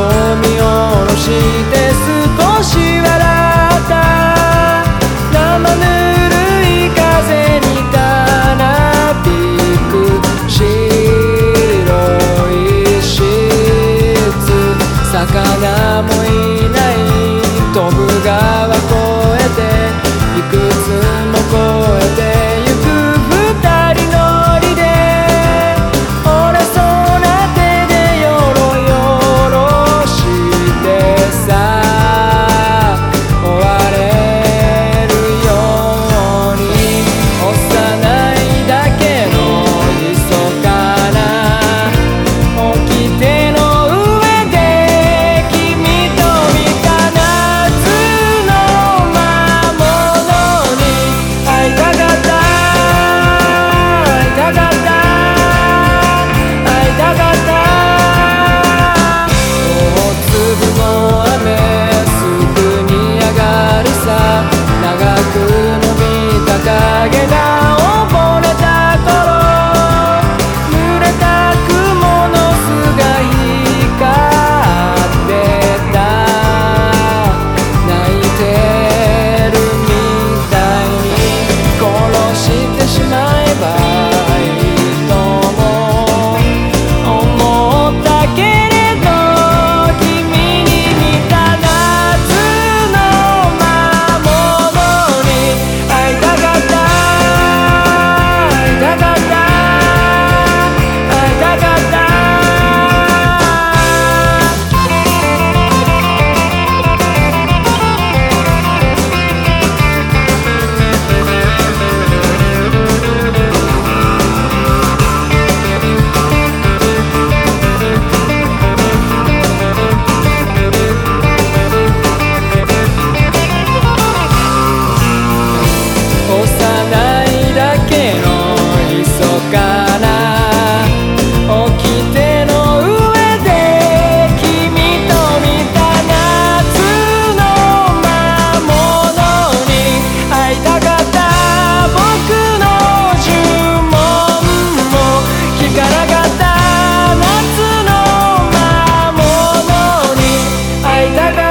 を見下ろして少し笑った。生ぬるい風にたなびく。白いシーツ。魚も 나게 Hey, David!